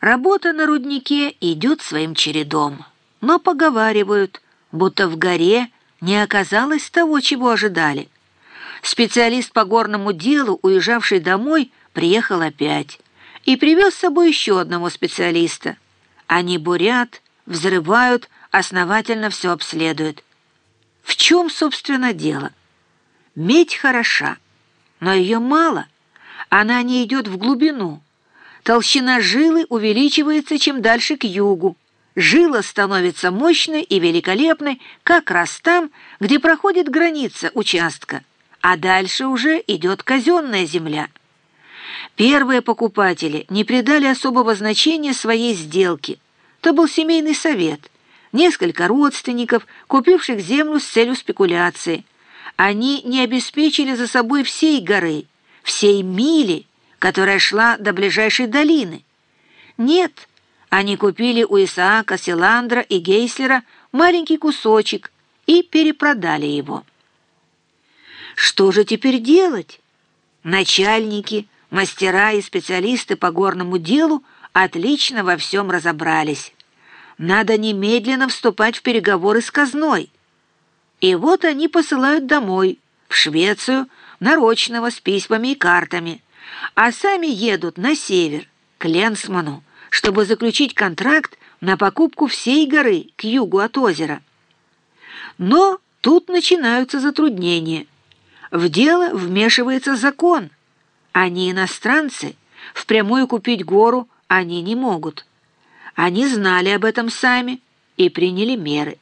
Работа на руднике идет своим чередом, но поговаривают, будто в горе не оказалось того, чего ожидали. Специалист по горному делу, уезжавший домой, приехал опять и привез с собой еще одного специалиста. Они бурят, взрывают, основательно все обследуют. В чем, собственно, дело? Медь хороша, но ее мало, она не идет в глубину. Толщина жилы увеличивается чем дальше к югу. Жила становится мощной и великолепной как раз там, где проходит граница участка, а дальше уже идет казенная земля. Первые покупатели не придали особого значения своей сделке. То был семейный совет, несколько родственников, купивших землю с целью спекуляции. Они не обеспечили за собой всей горы, всей мили, которая шла до ближайшей долины. Нет, они купили у Исаака, Силандра и Гейслера маленький кусочек и перепродали его. Что же теперь делать? Начальники, мастера и специалисты по горному делу отлично во всем разобрались. Надо немедленно вступать в переговоры с казной. И вот они посылают домой, в Швецию, нарочного с письмами и картами, а сами едут на север, к Ленсману, чтобы заключить контракт на покупку всей горы к югу от озера. Но тут начинаются затруднения. В дело вмешивается закон. Они иностранцы, впрямую купить гору они не могут. Они знали об этом сами и приняли меры.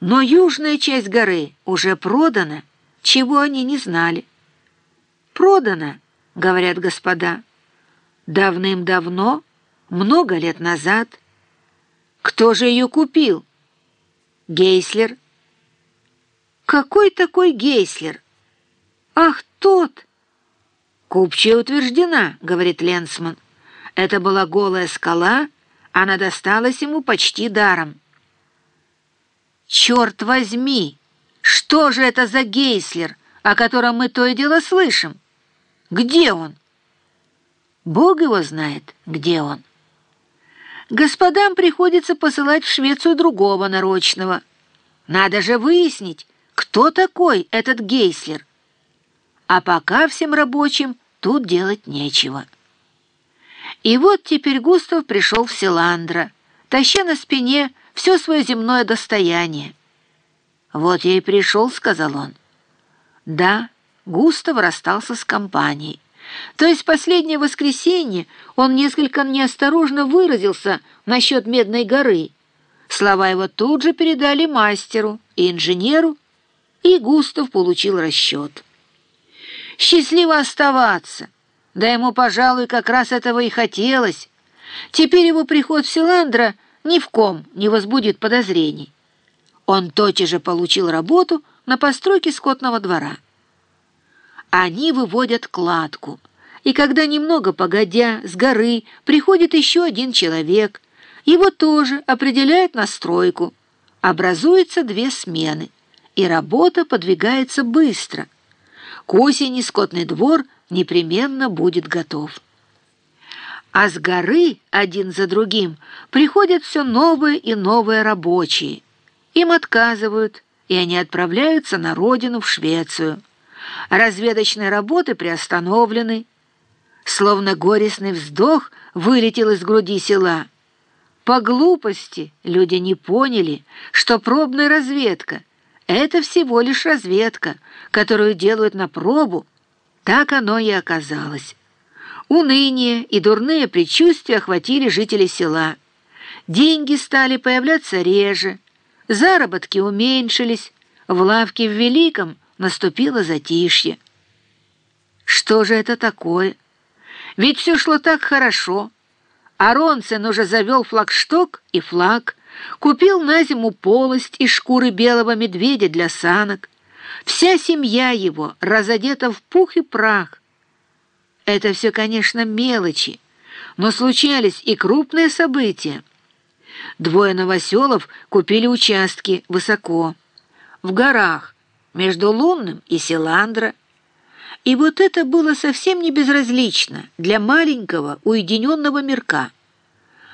Но южная часть горы уже продана, чего они не знали. Продана, говорят господа, давным-давно, много лет назад. Кто же ее купил? Гейслер. Какой такой Гейслер? Ах, тот! Купчая утверждена, говорит Ленсман. Это была голая скала, она досталась ему почти даром. «Черт возьми! Что же это за Гейслер, о котором мы то и дело слышим? Где он?» Бог его знает, где он. Господам приходится посылать в Швецию другого нарочного. Надо же выяснить, кто такой этот Гейслер. А пока всем рабочим тут делать нечего. И вот теперь Густав пришел в Селандра, таща на спине все свое земное достояние. «Вот я и пришел», — сказал он. Да, Густав расстался с компанией. То есть последнее воскресенье он несколько неосторожно выразился насчет Медной горы. Слова его тут же передали мастеру и инженеру, и Густав получил расчет. «Счастливо оставаться!» Да ему, пожалуй, как раз этого и хотелось. Теперь его приход в Силандра ни в ком не возбудит подозрений. Он тотчас же получил работу на постройке скотного двора. Они выводят кладку, и когда немного погодя с горы приходит еще один человек, его тоже определяют на стройку. Образуются две смены, и работа подвигается быстро. К осени скотный двор – непременно будет готов. А с горы один за другим приходят все новые и новые рабочие. Им отказывают, и они отправляются на родину в Швецию. Разведочные работы приостановлены. Словно горестный вздох вылетел из груди села. По глупости люди не поняли, что пробная разведка — это всего лишь разведка, которую делают на пробу, так оно и оказалось. Уныние и дурные предчувствия охватили жителей села. Деньги стали появляться реже, заработки уменьшились, в лавке в Великом наступило затишье. Что же это такое? Ведь все шло так хорошо. Аронсен уже завел флагшток и флаг, купил на зиму полость из шкуры белого медведя для санок, Вся семья его разодета в пух и прах. Это все, конечно, мелочи, но случались и крупные события. Двое новоселов купили участки высоко, в горах, между Лунным и Селандро. И вот это было совсем не безразлично для маленького уединенного мирка.